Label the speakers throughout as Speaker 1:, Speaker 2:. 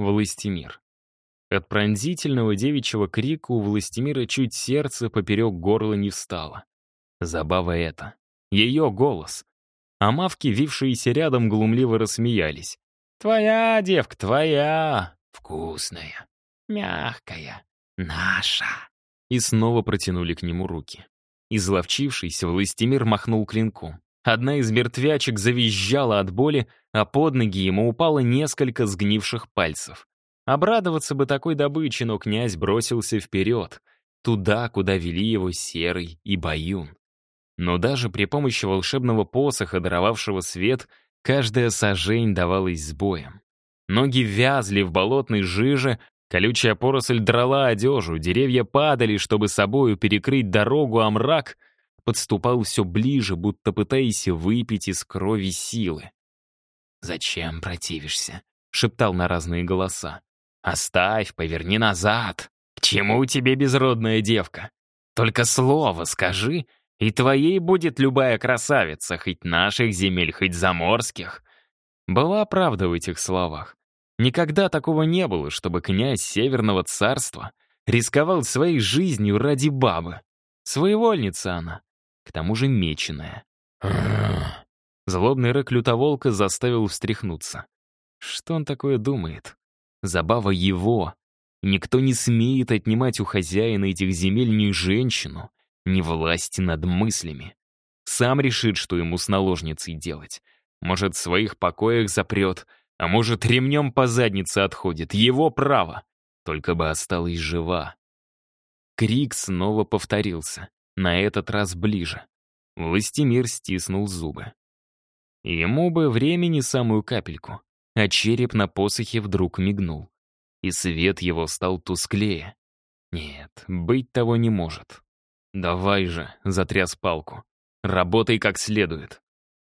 Speaker 1: Властимир. От пронзительного девичьего крика у Властимира чуть сердце поперек горла не встало. Забава это. Ее голос. А мавки, вившиеся рядом, глумливо рассмеялись. «Твоя, девка, твоя! Вкусная, мягкая, наша!» И снова протянули к нему руки. Изловчившийся, Властимир махнул клинком. Одна из мертвячек завизжала от боли, а под ноги ему упало несколько сгнивших пальцев. Обрадоваться бы такой добыче, но князь бросился вперед, туда, куда вели его Серый и Баюн. Но даже при помощи волшебного посоха, даровавшего свет, каждая сажень давалась с боем. Ноги вязли в болотной жиже, колючая поросль драла одежу, деревья падали, чтобы собою перекрыть дорогу, а мрак подступал все ближе, будто пытаясь выпить из крови силы. «Зачем противишься?» — шептал на разные голоса. Оставь, поверни назад. К чему тебе безродная девка? Только слово скажи, и твоей будет любая красавица, хоть наших земель, хоть заморских. Была правда в этих словах. Никогда такого не было, чтобы князь Северного царства рисковал своей жизнью ради бабы. Своевольница она, к тому же меченая. Злобный рык лютоволка заставил встряхнуться. Что он такое думает? Забава его. Никто не смеет отнимать у хозяина этих земель ни женщину, ни власти над мыслями. Сам решит, что ему с наложницей делать. Может, в своих покоях запрет, а может, ремнем по заднице отходит. Его право. Только бы осталась жива. Крик снова повторился, на этот раз ближе. Властимир стиснул зубы. Ему бы времени самую капельку а череп на посохе вдруг мигнул. И свет его стал тусклее. Нет, быть того не может. «Давай же», — затряс палку, — «работай как следует».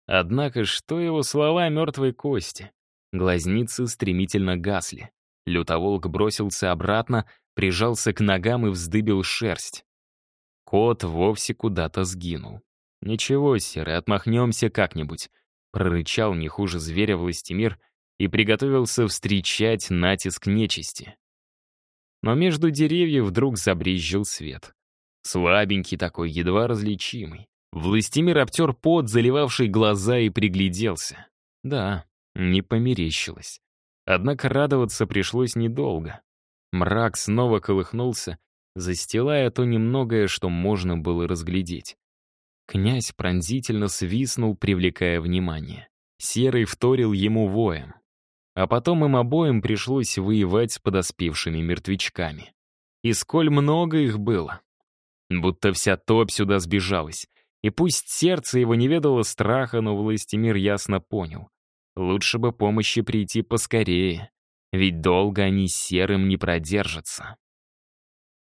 Speaker 1: Однако что его слова мертвой кости? Глазницы стремительно гасли. Лютоволк бросился обратно, прижался к ногам и вздыбил шерсть. Кот вовсе куда-то сгинул. «Ничего, Серый, отмахнемся как-нибудь», — прорычал не хуже зверя Властимир и приготовился встречать натиск нечисти. Но между деревьев вдруг забрезжил свет. Слабенький такой, едва различимый. Властимир обтер пот, заливавший глаза, и пригляделся. Да, не померещилось. Однако радоваться пришлось недолго. Мрак снова колыхнулся, застилая то немногое, что можно было разглядеть. Князь пронзительно свистнул, привлекая внимание. Серый вторил ему воем. А потом им обоим пришлось воевать с подоспевшими мертвячками. И сколь много их было. Будто вся топь сюда сбежалась. И пусть сердце его не ведало страха, но Властимир ясно понял. Лучше бы помощи прийти поскорее, ведь долго они серым не продержатся.